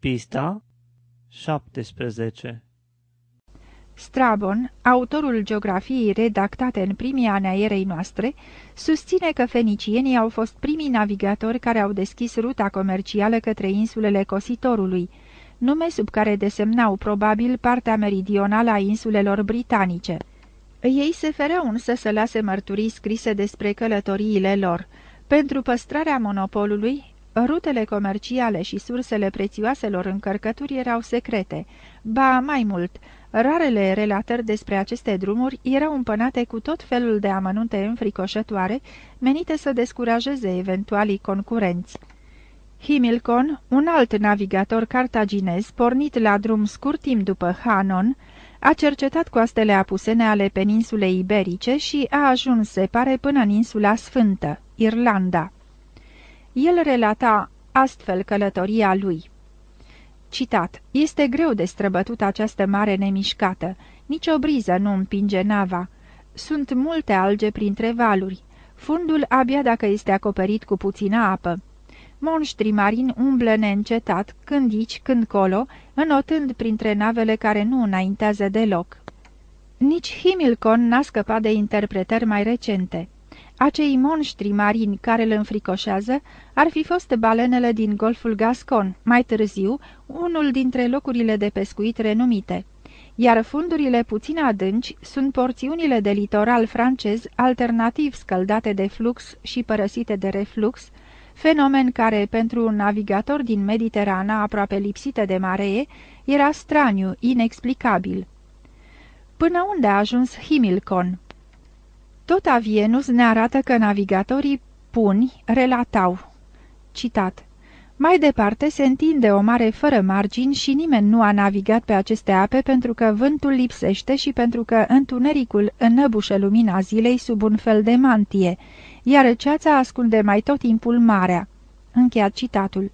Pista 17 Strabon, autorul geografiei redactate în primii ani a erei noastre, susține că fenicienii au fost primii navigatori care au deschis ruta comercială către insulele Cositorului, nume sub care desemnau probabil partea meridională a insulelor britanice. Ei se fereau însă să lase mărturii scrise despre călătoriile lor. Pentru păstrarea monopolului, rutele comerciale și sursele prețioaselor încărcături erau secrete, ba mai mult, rarele relatări despre aceste drumuri erau împănate cu tot felul de amănunte înfricoșătoare, menite să descurajeze eventualii concurenți. Himilcon, un alt navigator cartaginez, pornit la drum scurt timp după Hanon, a cercetat coastele apusene ale peninsulei iberice și a ajuns, se pare, până în insula Sfântă, Irlanda. El relata astfel călătoria lui. Citat, Este greu de străbătut această mare nemișcată, nici o briză nu împinge nava. Sunt multe alge printre valuri. Fundul abia dacă este acoperit cu puțină apă. Monștri marini umblă neîncetat, când aici, când colo, înotând printre navele care nu înaintează deloc. Nici Himilcon n-a scăpat de interpretări mai recente. Acei monștri marini care îl înfricoșează ar fi fost balenele din Golful Gascon, mai târziu unul dintre locurile de pescuit renumite, iar fundurile puțin adânci sunt porțiunile de litoral francez alternativ scăldate de flux și părăsite de reflux, fenomen care, pentru un navigator din Mediterana aproape lipsită de maree, era straniu, inexplicabil. Până unde a ajuns Himilcon? Tot Avienus ne arată că navigatorii puni relatau. Citat. Mai departe se întinde o mare fără margini și nimeni nu a navigat pe aceste ape pentru că vântul lipsește și pentru că întunericul înăbușă lumina zilei sub un fel de mantie, iar ceața ascunde mai tot timpul marea. Încheiat citatul.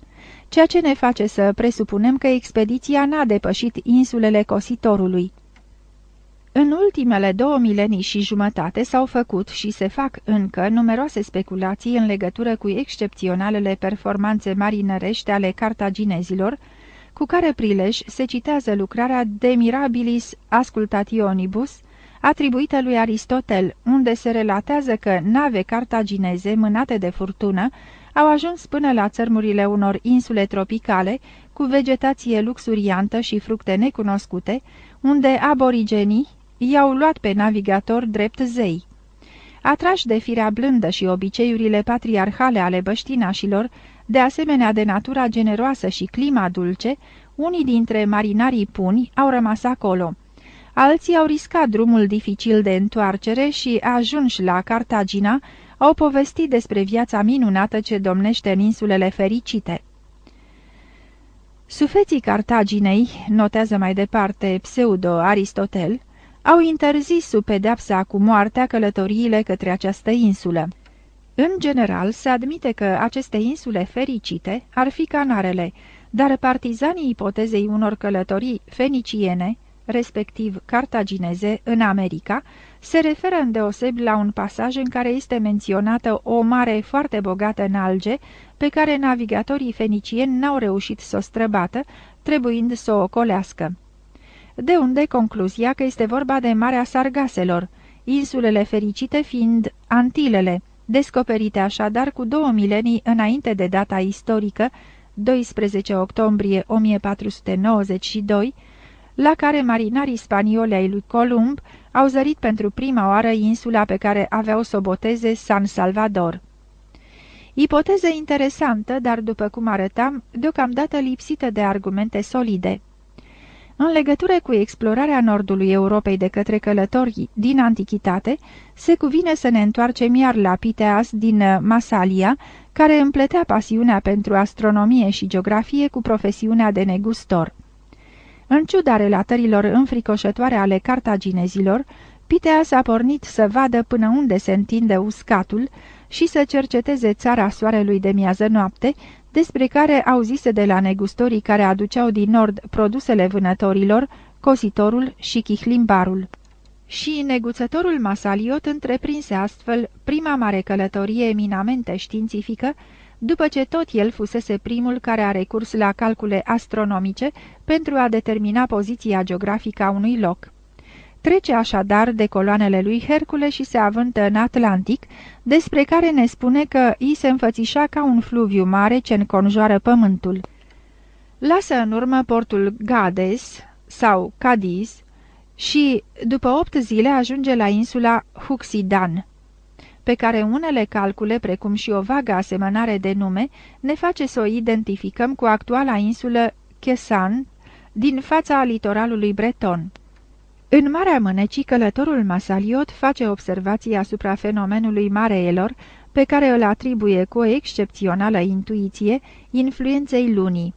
Ceea ce ne face să presupunem că expediția n-a depășit insulele Cositorului. În ultimele două milenii și jumătate s-au făcut și se fac încă numeroase speculații în legătură cu excepționalele performanțe marinărești ale cartaginezilor, cu care prilej se citează lucrarea De Mirabilis Ascultationibus, atribuită lui Aristotel, unde se relatează că nave cartagineze mânate de furtună au ajuns până la țărmurile unor insule tropicale, cu vegetație luxuriantă și fructe necunoscute, unde aborigenii, i-au luat pe navigator drept zei. Atrași de firea blândă și obiceiurile patriarhale ale băștinașilor, de asemenea de natura generoasă și clima dulce, unii dintre marinarii puni au rămas acolo. Alții au riscat drumul dificil de întoarcere și, ajunși la Cartagina, au povestit despre viața minunată ce domnește în insulele fericite. Sufeții Cartaginei, notează mai departe pseudo-Aristotel, au interzis sub pedepsa cu moartea călătoriile către această insulă. În general, se admite că aceste insule fericite ar fi Canarele, dar partizanii ipotezei unor călătorii feniciene, respectiv cartagineze, în America, se referă îndeosebi la un pasaj în care este menționată o mare foarte bogată în alge, pe care navigatorii fenicieni n-au reușit să o străbată, trebuind să o ocolească de unde concluzia că este vorba de Marea Sargaselor, insulele fericite fiind Antilele, descoperite așadar cu două milenii înainte de data istorică, 12 octombrie 1492, la care marinarii spanioli ai lui Columb au zărit pentru prima oară insula pe care aveau să o boteze San Salvador. Ipoteză interesantă, dar după cum arătam, deocamdată lipsită de argumente solide. În legătură cu explorarea nordului Europei de către călători din antichitate, se cuvine să ne întoarcem iar la Piteas din uh, Masalia, care împletea pasiunea pentru astronomie și geografie cu profesiunea de negustor. În ciuda relatărilor înfricoșătoare ale cartaginezilor, Piteas a pornit să vadă până unde se întinde uscatul și să cerceteze țara soarelui de miază noapte, despre care auzise de la negustorii care aduceau din nord produsele vânătorilor, cositorul și chihlimbarul. Și neguțătorul Masaliot întreprinse astfel prima mare călătorie eminamente științifică, după ce tot el fusese primul care a recurs la calcule astronomice pentru a determina poziția geografică a unui loc. Trece așadar de coloanele lui Hercule și se avântă în Atlantic, despre care ne spune că i se înfățișa ca un fluviu mare ce înconjoară pământul. Lasă în urmă portul Gades sau Cadiz și, după opt zile, ajunge la insula Huxidan, pe care unele calcule, precum și o vagă asemănare de nume, ne face să o identificăm cu actuala insulă Chesan din fața litoralului breton. În Marea Mânecii, călătorul Masaliot face observații asupra fenomenului mareelor, pe care îl atribuie cu o excepțională intuiție influenței lunii.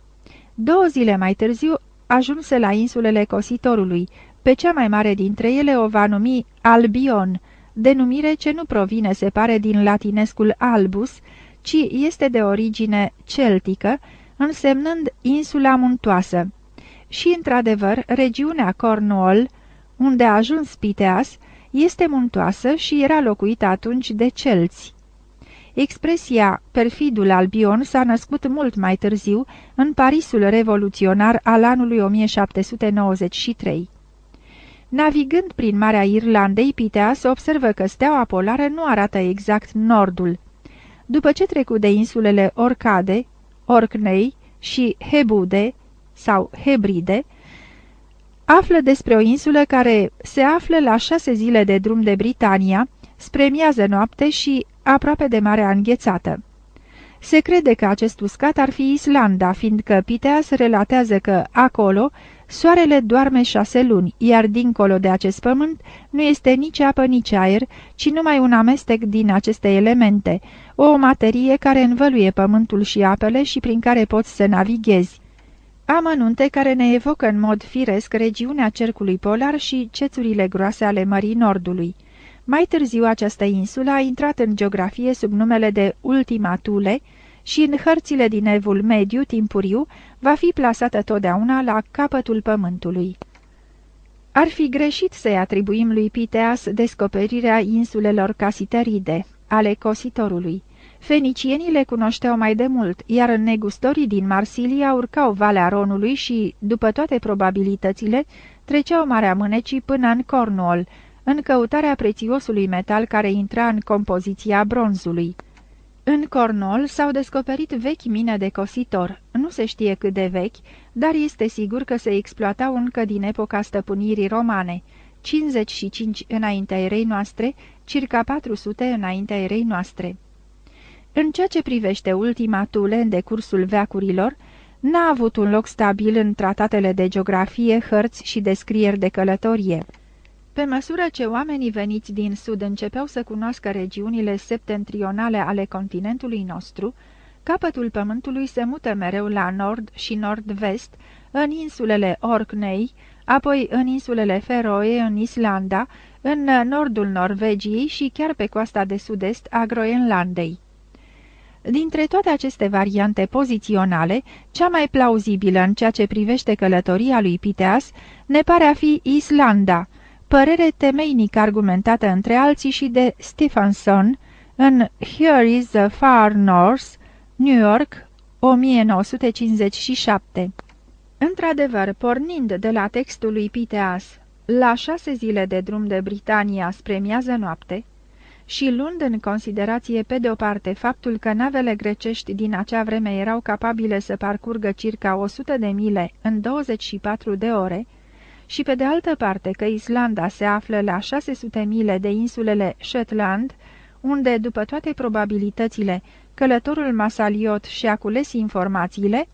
Două zile mai târziu ajunse la insulele Cositorului, pe cea mai mare dintre ele o va numi Albion, denumire ce nu provine, se pare, din latinescul albus, ci este de origine celtică, însemnând insula muntoasă. Și, într-adevăr, regiunea Cornwall, unde a ajuns Piteas, este muntoasă și era locuită atunci de celți. Expresia perfidul Albion s-a născut mult mai târziu în Parisul revoluționar al anului 1793. Navigând prin Marea Irlandei, Piteas observă că steaua polară nu arată exact nordul. După ce trecu de insulele Orcade, Orkney și Hebude sau Hebride, află despre o insulă care se află la șase zile de drum de Britania, spre miază noapte și aproape de Marea Înghețată. Se crede că acest uscat ar fi Islanda, fiindcă Piteas relatează că acolo soarele doarme șase luni, iar dincolo de acest pământ nu este nici apă, nici aer, ci numai un amestec din aceste elemente, o materie care învăluie pământul și apele și prin care poți să navighezi. Amănunte care ne evocă în mod firesc regiunea cercului polar și cețurile groase ale Mării Nordului. Mai târziu această insulă a intrat în geografie sub numele de Ultima Tule și în hărțile din evul mediu timpuriu va fi plasată totdeauna la capătul pământului. Ar fi greșit să-i atribuim lui Piteas descoperirea insulelor Casiteride, ale Cositorului. Fenicienii le cunoșteau mai de mult, iar negustorii din Marsilia urcau Valea Ronului și, după toate probabilitățile, treceau Marea Mânecii până în Cornwall, în căutarea prețiosului metal care intra în compoziția bronzului. În Cornol s-au descoperit vechi mine de cositor. Nu se știe cât de vechi, dar este sigur că se exploatau încă din epoca stăpânirii romane, 55 înaintea erei noastre, circa 400 înaintea erei noastre. În ceea ce privește ultima tule în decursul veacurilor, n-a avut un loc stabil în tratatele de geografie, hărți și descrieri de călătorie. Pe măsură ce oamenii veniți din sud începeau să cunoască regiunile septentrionale ale continentului nostru, capătul pământului se mută mereu la nord și nord-vest, în insulele Orkney, apoi în insulele Feroe, în Islanda, în nordul Norvegiei și chiar pe coasta de sud-est a Groenlandei. Dintre toate aceste variante poziționale, cea mai plauzibilă în ceea ce privește călătoria lui Piteas ne pare a fi Islanda, părere temeinic argumentată între alții și de Stephenson în Here is the Far North, New York, 1957. Într-adevăr, pornind de la textul lui Piteas, la șase zile de drum de Britania spre miază noapte, și luând în considerație pe de o parte faptul că navele grecești din acea vreme erau capabile să parcurgă circa 100 de mile în 24 de ore, și pe de altă parte că Islanda se află la 600 mile de insulele Shetland, unde, după toate probabilitățile, călătorul Masaliot și-a cules informațiile,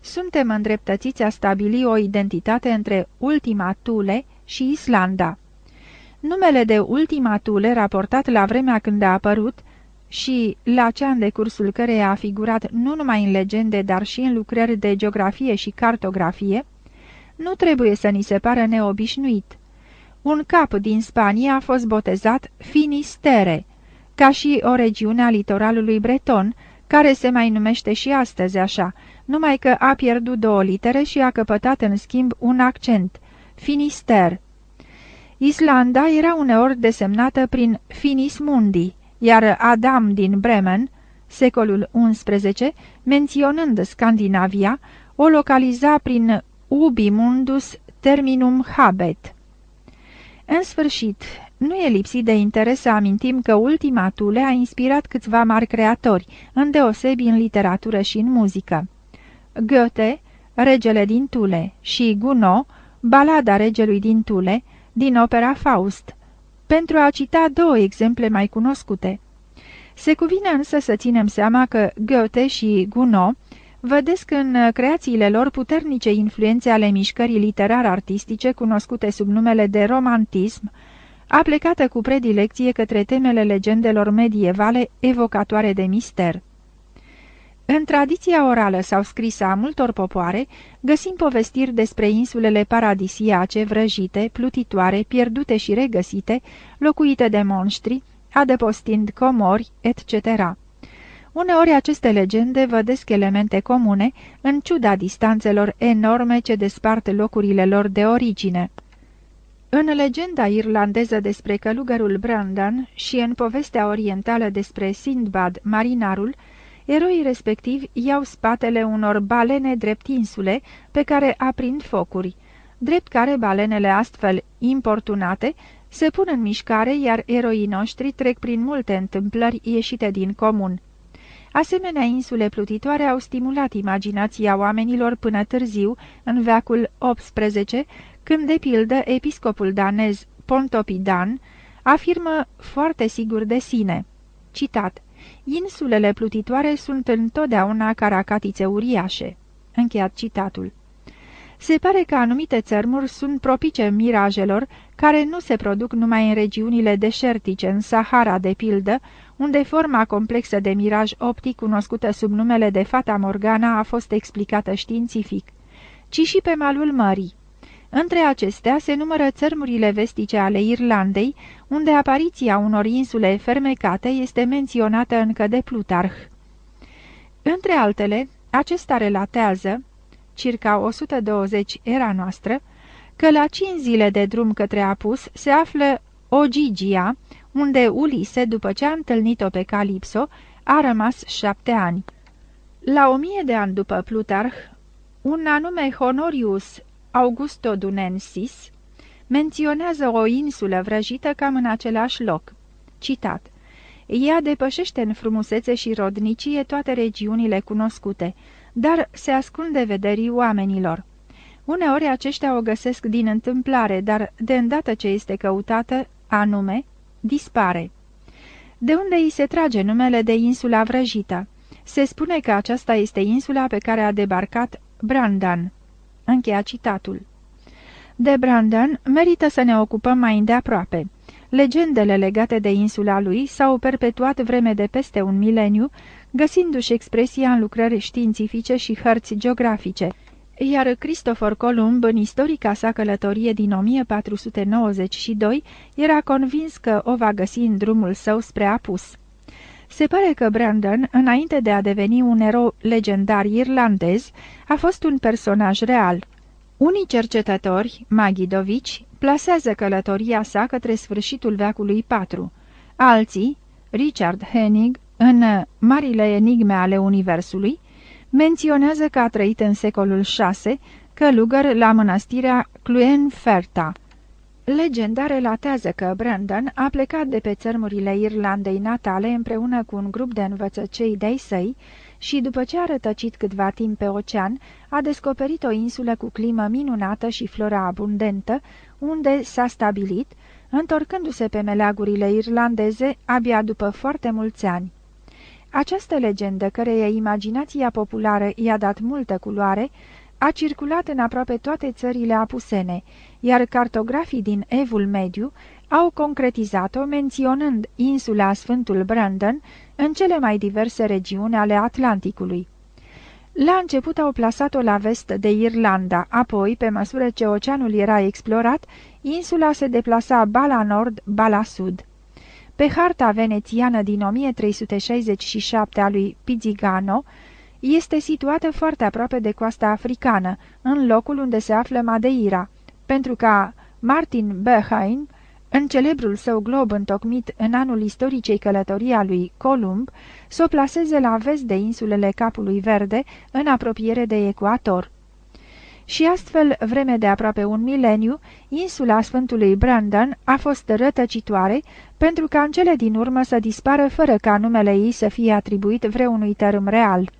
suntem îndreptățiți a stabili o identitate între Ultima Tule și Islanda. Numele de Ultima Tule, raportat la vremea când a apărut și la cea în decursul căreia a figurat nu numai în legende, dar și în lucrări de geografie și cartografie, nu trebuie să ni se pară neobișnuit. Un cap din Spania a fost botezat Finistere, ca și o regiune a litoralului breton, care se mai numește și astăzi așa, numai că a pierdut două litere și a căpătat în schimb un accent, Finister. Islanda era uneori desemnată prin Finis Mundi, iar Adam din Bremen, secolul XI, menționând Scandinavia, o localiza prin ubi mundus terminum habet. În sfârșit, nu e lipsit de interes să amintim că ultima Tule a inspirat câțiva mari creatori, îndeosebi în literatură și în muzică. Goethe, Regele din Tule, și Gounod, Balada regelui din Tule, din opera Faust, pentru a cita două exemple mai cunoscute. Se cuvine însă să ținem seama că Goethe și Gounod vădesc în creațiile lor puternice influențe ale mișcării literar-artistice cunoscute sub numele de romantism, aplecată cu predilecție către temele legendelor medievale evocatoare de mister. În tradiția orală sau scrisă a multor popoare, găsim povestiri despre insulele paradisiace, vrăjite, plutitoare, pierdute și regăsite, locuite de monștri, adăpostind comori, etc. Uneori aceste legende vădesc elemente comune, în ciuda distanțelor enorme ce despart locurile lor de origine. În legenda irlandeză despre călugărul Brandon și în povestea orientală despre Sindbad, marinarul, eroii respectivi iau spatele unor balene drept insule pe care aprind focuri, drept care balenele astfel importunate se pun în mișcare, iar eroii noștri trec prin multe întâmplări ieșite din comun. Asemenea, insule plutitoare au stimulat imaginația oamenilor până târziu, în veacul XVIII, când, de pildă, episcopul danez Pontopidan afirmă foarte sigur de sine. Citat. Insulele plutitoare sunt întotdeauna caracatițe uriașe. Încheiat citatul. Se pare că anumite țărmuri sunt propice mirajelor care nu se produc numai în regiunile deșertice, în Sahara, de pildă, unde forma complexă de miraj optic cunoscută sub numele de Fata Morgana a fost explicată științific, ci și pe malul mării. Între acestea se numără țărmurile vestice ale Irlandei, unde apariția unor insule fermecate este menționată încă de Plutarh. Între altele, acesta relatează, circa 120 era noastră, că la cinci zile de drum către Apus se află Ogigia, unde Ulise, după ce a întâlnit-o pe Calipso, a rămas șapte ani. La o mie de ani după Plutarh, un anume Honorius Augusto Dunensis menționează o insulă vrăjită cam în același loc. Citat. Ea depășește în frumusețe și rodnicie toate regiunile cunoscute, dar se ascunde vederii oamenilor. Uneori aceștia o găsesc din întâmplare, dar de îndată ce este căutată, anume, dispare. De unde îi se trage numele de insula vrăjită? Se spune că aceasta este insula pe care a debarcat Brandan. Încheia citatul. De Brandon merită să ne ocupăm mai îndeaproape. Legendele legate de insula lui s-au perpetuat vreme de peste un mileniu, găsindu-și expresia în lucrări științifice și hărți geografice, iar Christopher Columb, în istorica sa călătorie din 1492, era convins că o va găsi în drumul său spre Apus. Se pare că Brandon, înainte de a deveni un erou legendar irlandez, a fost un personaj real. Unii cercetători, Maghidovici, plasează călătoria sa către sfârșitul veacului IV. Alții, Richard Hennig, în Marile enigme ale Universului, menționează că a trăit în secolul VI, călugăr la mănăstirea Cluenferta. Legenda relatează că Brandon a plecat de pe țărmurile Irlandei natale împreună cu un grup de învățăcei de-ai săi și, după ce a rătăcit câtva timp pe ocean, a descoperit o insulă cu climă minunată și flora abundentă, unde s-a stabilit, întorcându-se pe meleagurile irlandeze abia după foarte mulți ani. Această legendă, căreia imaginația populară i-a dat multă culoare, a circulat în aproape toate țările apusene, iar cartografii din Evul Mediu au concretizat-o menționând insula Sfântul Brandon în cele mai diverse regiuni ale Atlanticului. La început au plasat-o la vest de Irlanda, apoi, pe măsură ce oceanul era explorat, insula se deplasa ba la nord, ba la sud. Pe harta venețiană din 1367 a lui Pizzigano, este situată foarte aproape de coasta africană, în locul unde se află Madeira, pentru ca Martin Behain în celebrul său glob întocmit în anul istoricei călătorii a lui Columb, să o plaseze la vest de insulele Capului Verde, în apropiere de ecuator. Și astfel, vreme de aproape un mileniu, insula Sfântului Brandon a fost rătăcitoare, pentru ca în cele din urmă să dispară fără ca numele ei să fie atribuit vreunui tărâm real.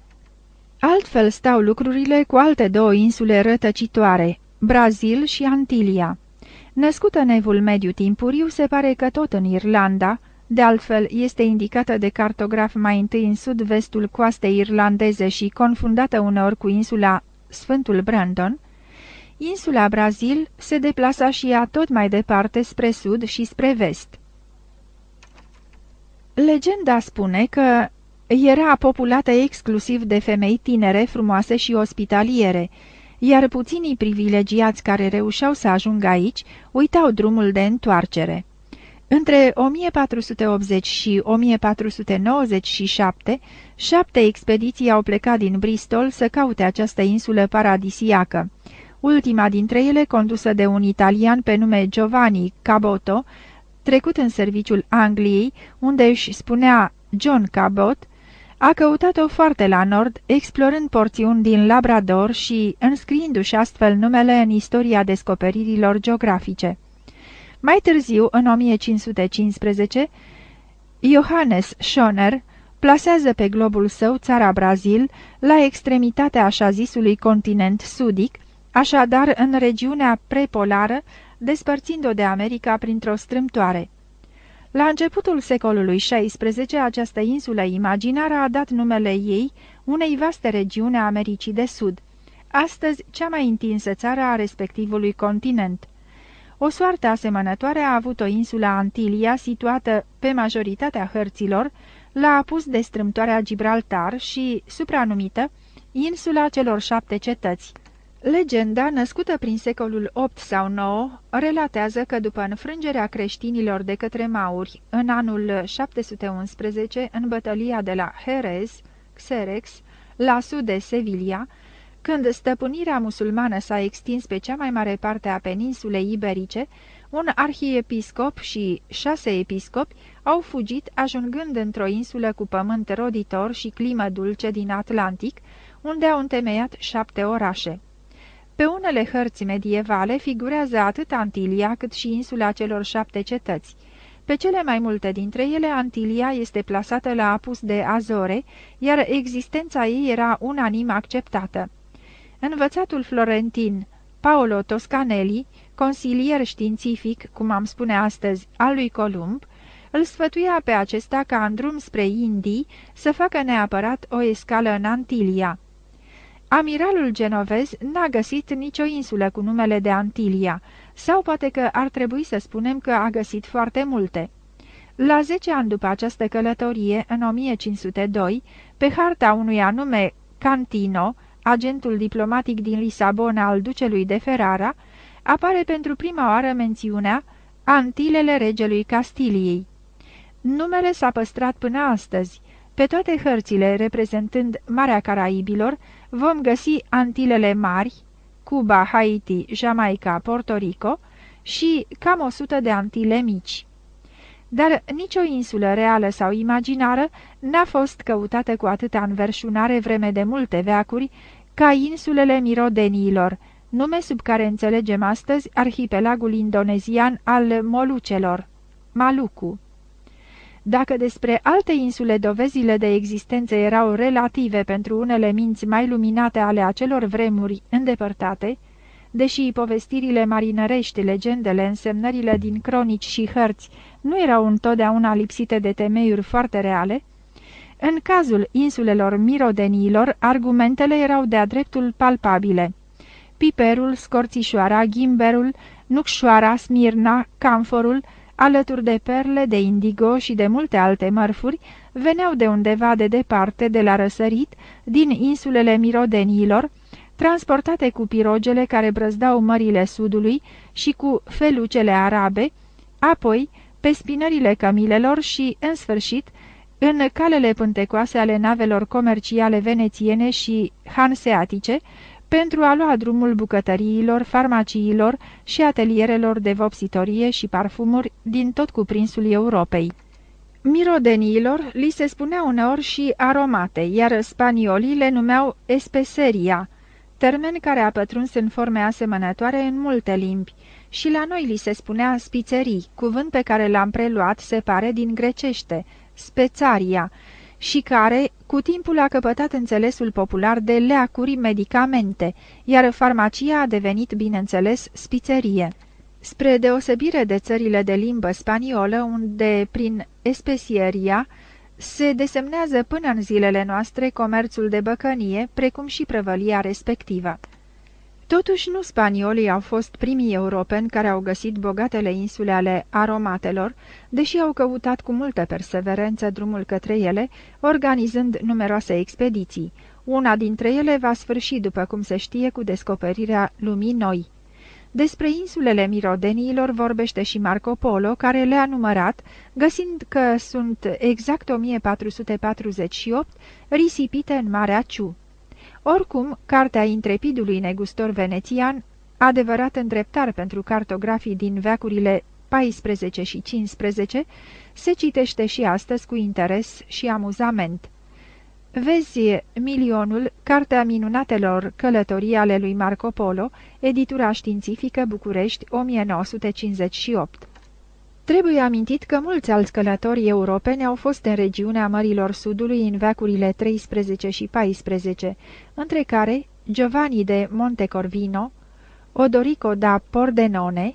Altfel stau lucrurile cu alte două insule rătăcitoare, Brazil și Antilia. Născută în evul mediu timpuriu, se pare că tot în Irlanda, de altfel este indicată de cartograf mai întâi în sud-vestul coastei irlandeze și confundată uneori cu insula Sfântul Brandon, insula Brazil se deplasa și ea tot mai departe spre sud și spre vest. Legenda spune că era populată exclusiv de femei tinere, frumoase și ospitaliere, iar puținii privilegiați care reușeau să ajungă aici uitau drumul de întoarcere. Între 1480 și 1497, șapte expediții au plecat din Bristol să caute această insulă paradisiacă. Ultima dintre ele, condusă de un italian pe nume Giovanni Caboto, trecut în serviciul Angliei, unde își spunea John Cabot, a căutat-o foarte la nord, explorând porțiuni din Labrador și înscriindu-și astfel numele în istoria descoperirilor geografice. Mai târziu, în 1515, Johannes Schoner plasează pe globul său țara Brazil la extremitatea așa zisului continent sudic, așadar în regiunea prepolară, despărțind-o de America printr-o strâmtoare. La începutul secolului XVI, această insulă imaginară a dat numele ei unei vaste regiuni a Americii de Sud, astăzi cea mai întinsă țară a respectivului continent. O soartă asemănătoare a avut o insula Antilia, situată pe majoritatea hărților, la apus de strâmtoarea Gibraltar și supranumită Insula celor șapte cetăți. Legenda, născută prin secolul 8 sau 9, relatează că după înfrângerea creștinilor de către mauri în anul 711 în bătălia de la Jerez, Xerex, la sud de Sevilla, când stăpânirea musulmană s-a extins pe cea mai mare parte a peninsulei iberice, un arhiepiscop și șase episcopi au fugit ajungând într-o insulă cu pământ roditor și climă dulce din Atlantic, unde au întemeiat șapte orașe. Pe unele hărți medievale figurează atât Antilia cât și insula celor șapte cetăți. Pe cele mai multe dintre ele, Antilia este plasată la apus de Azore, iar existența ei era unanim acceptată. Învățatul florentin Paolo Toscanelli, consilier științific, cum am spune astăzi, al lui Columb, îl sfătuia pe acesta ca în drum spre Indii să facă neapărat o escală în Antilia. Amiralul genovez n-a găsit nicio insulă cu numele de Antilia, sau poate că ar trebui să spunem că a găsit foarte multe. La zece ani după această călătorie, în 1502, pe harta unui anume Cantino, agentul diplomatic din Lisabona al ducelui de Ferrara, apare pentru prima oară mențiunea Antilele regelui Castiliei. Numele s-a păstrat până astăzi. Pe toate hărțile reprezentând Marea Caraibilor, vom găsi Antilele Mari, Cuba, Haiti, Jamaica, Porto Rico și cam o sută de Antile mici. Dar nicio insulă reală sau imaginară n-a fost căutată cu atâta înverșunare vreme de multe veacuri ca insulele Mirodeniilor, nume sub care înțelegem astăzi arhipelagul indonezian al Molucelor, Maluku. Dacă despre alte insule dovezile de existență erau relative pentru unele minți mai luminate ale acelor vremuri îndepărtate, deși povestirile marinărești, legendele, însemnările din cronici și hărți nu erau întotdeauna lipsite de temeiuri foarte reale, în cazul insulelor mirodeniilor, argumentele erau de-a dreptul palpabile. Piperul, scorțișoara, ghimberul, nucșoara, smirna, camforul, alături de perle, de indigo și de multe alte mărfuri, veneau de undeva de departe, de la răsărit, din insulele mirodeniilor, transportate cu pirogele care brăzdau mările sudului și cu felucele arabe, apoi pe spinările cămilelor și, în sfârșit, în calele pântecoase ale navelor comerciale venețiene și hanseatice, pentru a lua drumul bucătăriilor, farmaciilor și atelierelor de vopsitorie și parfumuri din tot cuprinsul Europei. Mirodeniilor li se spunea uneori și aromate, iar spaniolii le numeau espeseria, termen care a pătruns în forme asemănătoare în multe limbi, și la noi li se spunea spițerii, cuvânt pe care l-am preluat, se pare, din grecește, spețaria, și care, cu timpul a căpătat înțelesul popular de leacuri medicamente, iar farmacia a devenit, bineînțeles, spițerie. Spre deosebire de țările de limbă spaniolă, unde, prin espesieria, se desemnează până în zilele noastre comerțul de băcănie, precum și prăvălia respectivă. Totuși nu spaniolii au fost primii europeni care au găsit bogatele insule ale aromatelor, deși au căutat cu multă perseverență drumul către ele, organizând numeroase expediții. Una dintre ele va sfârși, după cum se știe, cu descoperirea lumii noi. Despre insulele Mirodeniilor vorbește și Marco Polo, care le-a numărat, găsind că sunt exact 1448 risipite în Marea Ciu. Oricum, cartea intrepidului negustor venețian, adevărat îndreptar pentru cartografii din veacurile 14 și 15, se citește și astăzi cu interes și amuzament. Vezi Milionul, Cartea minunatelor călătorii ale lui Marco Polo, editura științifică București, 1958. Trebuie amintit că mulți alți călători europeni au fost în regiunea Mărilor Sudului în veacurile 13 și 14, între care Giovanni de Montecorvino, Odorico da Pordenone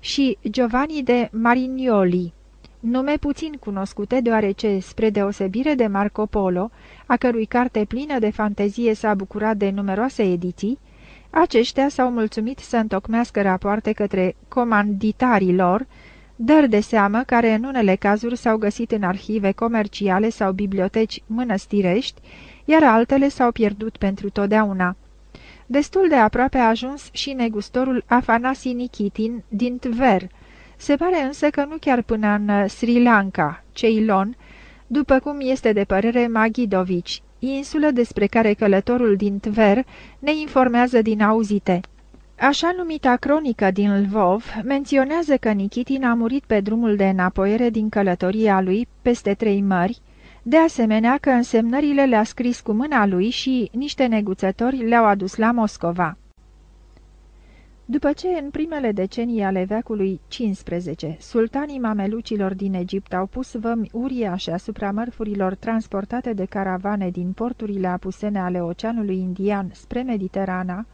și Giovanni de Marignoli, nume puțin cunoscute deoarece, spre deosebire de Marco Polo, a cărui carte plină de fantezie s-a bucurat de numeroase ediții, aceștia s-au mulțumit să întocmească rapoarte către comanditarii lor, dări de seamă care în unele cazuri s-au găsit în arhive comerciale sau biblioteci mănăstirești, iar altele s-au pierdut pentru totdeauna. Destul de aproape a ajuns și negustorul Afanasi Nikitin din Tver. Se pare însă că nu chiar până în Sri Lanka, Ceylon, după cum este de părere Maghidovici, insulă despre care călătorul din Tver ne informează din auzite. Așa numita cronică din Lvov menționează că Nikitin a murit pe drumul de înapoiere din călătoria lui peste trei mări, de asemenea că însemnările le-a scris cu mâna lui și niște neguțători le-au adus la Moscova. După ce, în primele decenii ale veacului XV, sultanii mamelucilor din Egipt au pus vămi uriașe asupra mărfurilor transportate de caravane din porturile apusene ale Oceanului Indian spre Mediterana,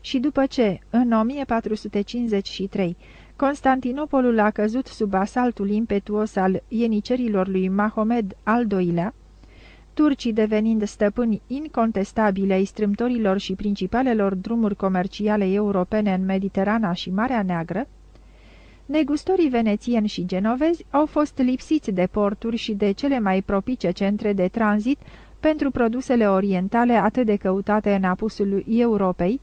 și după ce, în 1453, Constantinopolul a căzut sub asaltul impetuos al ienicerilor lui Mahomed al II-lea, turcii devenind stăpâni incontestabile ai strâmtorilor și principalelor drumuri comerciale europene în Mediterana și Marea Neagră, negustorii venețieni și genovezi au fost lipsiți de porturi și de cele mai propice centre de tranzit pentru produsele orientale atât de căutate în apusul Europei,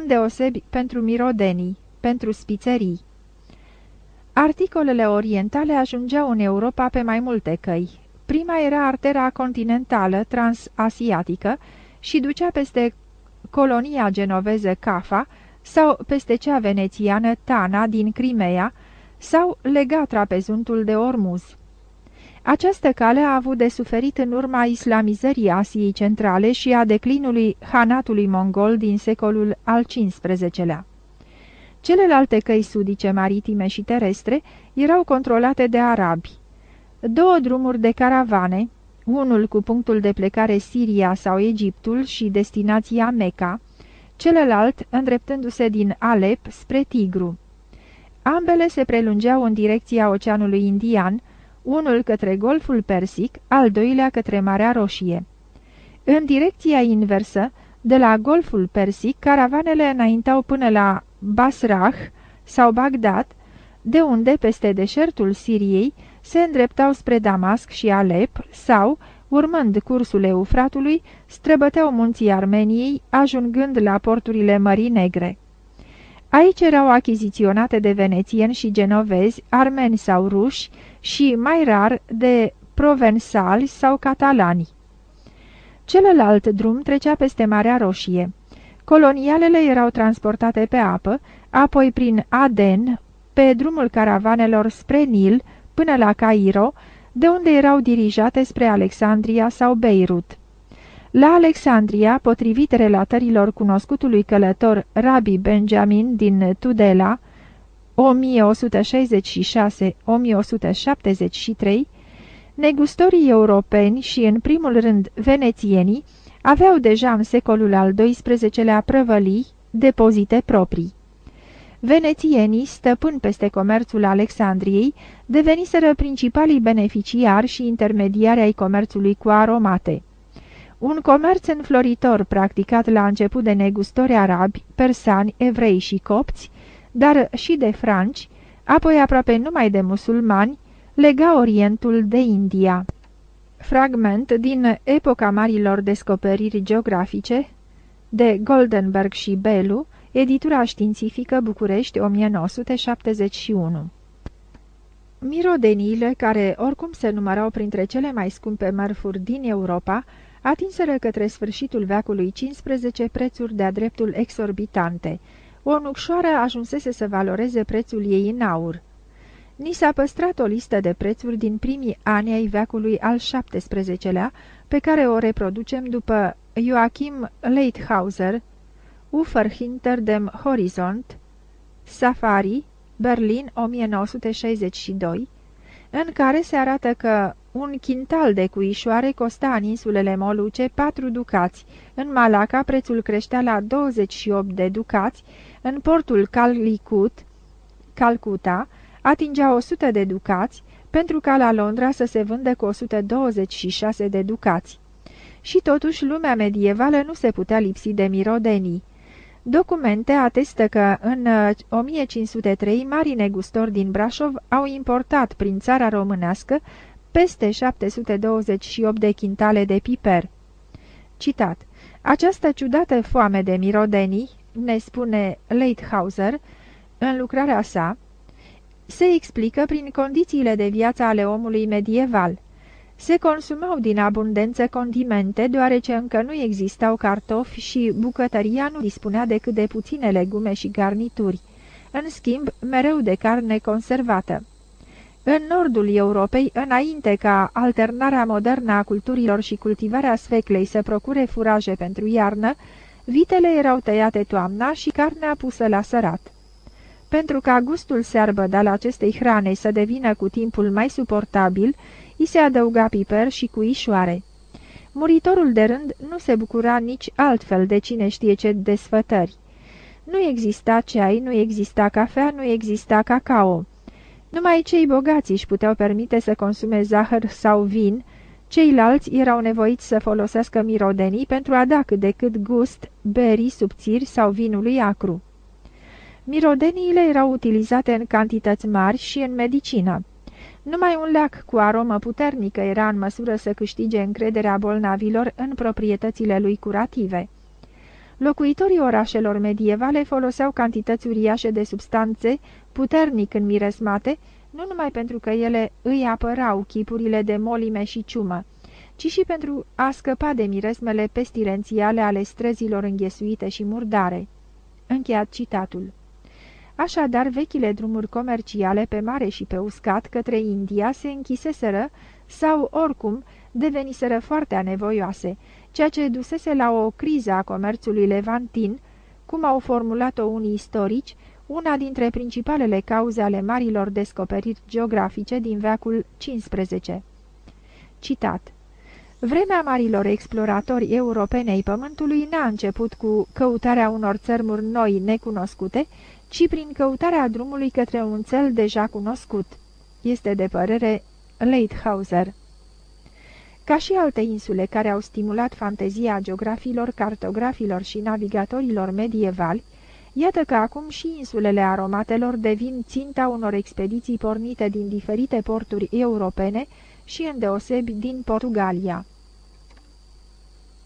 îndeosebi pentru mirodenii, pentru spițerii. Articolele orientale ajungeau în Europa pe mai multe căi. Prima era artera continentală transasiatică și ducea peste colonia genoveză Cafa sau peste cea venețiană Tana din Crimea sau lega trapezuntul de Ormuz. Această cale a avut de suferit în urma islamizării Asiei centrale și a declinului hanatului mongol din secolul al XV-lea. Celelalte căi sudice maritime și terestre erau controlate de arabi. Două drumuri de caravane, unul cu punctul de plecare Siria sau Egiptul și destinația Mecca, celălalt îndreptându-se din Alep spre Tigru. Ambele se prelungeau în direcția Oceanului Indian, unul către Golful Persic, al doilea către Marea Roșie. În direcția inversă, de la Golful Persic, caravanele înaintau până la Basrah sau Bagdad, de unde, peste deșertul Siriei, se îndreptau spre Damasc și Alep sau, urmând cursul Eufratului, străbăteau munții Armeniei, ajungând la porturile Mării Negre. Aici erau achiziționate de venețieni și genovezi, armeni sau ruși și, mai rar, de provensali sau catalani. Celălalt drum trecea peste Marea Roșie. Colonialele erau transportate pe apă, apoi prin Aden, pe drumul caravanelor spre Nil, până la Cairo, de unde erau dirijate spre Alexandria sau Beirut. La Alexandria, potrivit relatărilor cunoscutului călător Rabbi Benjamin din Tudela, 1166-1173, negustorii europeni și, în primul rând, venețienii, aveau deja în secolul al XII-lea prăvălii, depozite proprii. Venețienii, stăpâni peste comerțul Alexandriei, deveniseră principalii beneficiari și intermediari ai comerțului cu aromate. Un comerț înfloritor practicat la început de negustori arabi, persani, evrei și copți, dar și de franci, apoi aproape numai de musulmani, lega Orientul de India. Fragment din Epoca Marilor Descoperiri Geografice de Goldenberg și Belu, Editura științifică București 1971 Mirodeniile, care oricum se numărau printre cele mai scumpe mărfuri din Europa, atinseră către sfârșitul veacului XV prețuri de-a dreptul exorbitante. O nucșoară ajunsese să valoreze prețul ei în aur. Ni s-a păstrat o listă de prețuri din primii ani ai veacului al XVII-lea, pe care o reproducem după Joachim Leithauser, Ufer hinter dem Horizont, Safari, Berlin 1962, în care se arată că un quintal de cuișoare costa în insulele Moluce 4 ducați, în Malaca prețul creștea la 28 de ducați, în portul Calicut, Calcuta, atingea 100 de ducați, pentru ca la Londra să se vândă cu 126 de ducați. Și totuși lumea medievală nu se putea lipsi de mirodenii. Documente atestă că în 1503 uh, mari negustori din Brașov au importat prin țara românească peste 728 de chintale de piper. Citat. Această ciudată foame de mirodenii, ne spune Leithauser, în lucrarea sa, se explică prin condițiile de viață ale omului medieval. Se consumau din abundență condimente, deoarece încă nu existau cartofi și bucătăria nu dispunea decât de puține legume și garnituri, în schimb mereu de carne conservată. În nordul Europei, înainte ca alternarea modernă a culturilor și cultivarea sfeclei să procure furaje pentru iarnă, vitele erau tăiate toamna și carnea pusă la sărat. Pentru ca gustul searbăd al acestei hrane să devină cu timpul mai suportabil, i se adăuga piper și cuișoare. Muritorul de rând nu se bucura nici altfel de cine știe ce desfătări. Nu exista ceai, nu exista cafea, nu exista cacao. Numai cei bogați își puteau permite să consume zahăr sau vin, ceilalți erau nevoiți să folosească mirodenii pentru a da cât de cât gust berii subțiri sau vinului acru. Mirodeniile erau utilizate în cantități mari și în medicină. Numai un leac cu aromă puternică era în măsură să câștige încrederea bolnavilor în proprietățile lui curative. Locuitorii orașelor medievale foloseau cantități uriașe de substanțe puternic înmiresmate, nu numai pentru că ele îi apărau chipurile de molime și ciumă, ci și pentru a scăpa de miresmele pestilențiale ale străzilor înghesuite și murdare. Încheiat citatul. Așadar, vechile drumuri comerciale pe mare și pe uscat către India se închiseseră sau, oricum, deveniseră foarte anevoioase, ceea ce dusese la o criză a comerțului levantin, cum au formulat-o unii istorici, una dintre principalele cauze ale marilor descoperiri geografice din veacul XV. Citat Vremea marilor exploratori europene ai Pământului n-a început cu căutarea unor țărmuri noi necunoscute, ci prin căutarea drumului către un cel deja cunoscut. Este de părere Leithauser. Ca și alte insule care au stimulat fantezia geografilor, cartografilor și navigatorilor medievali, iată că acum și insulele aromatelor devin ținta unor expediții pornite din diferite porturi europene și îndeosebi din Portugalia.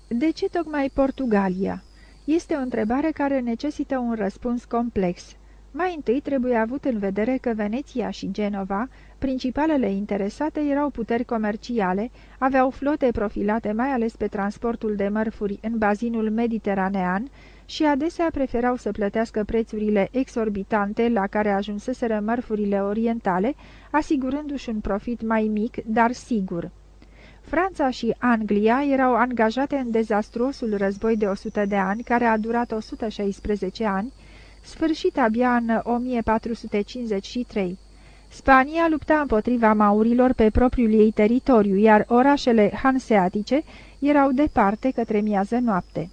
De ce tocmai Portugalia? Este o întrebare care necesită un răspuns complex. Mai întâi trebuie avut în vedere că Veneția și Genova, principalele interesate, erau puteri comerciale, aveau flote profilate mai ales pe transportul de mărfuri în bazinul mediteranean și adesea preferau să plătească prețurile exorbitante la care ajunseseră mărfurile orientale, asigurându-și un profit mai mic, dar sigur. Franța și Anglia erau angajate în dezastruosul război de 100 de ani, care a durat 116 ani, sfârșit abia în 1453. Spania lupta împotriva maurilor pe propriul ei teritoriu, iar orașele hanseatice erau departe către miază noapte.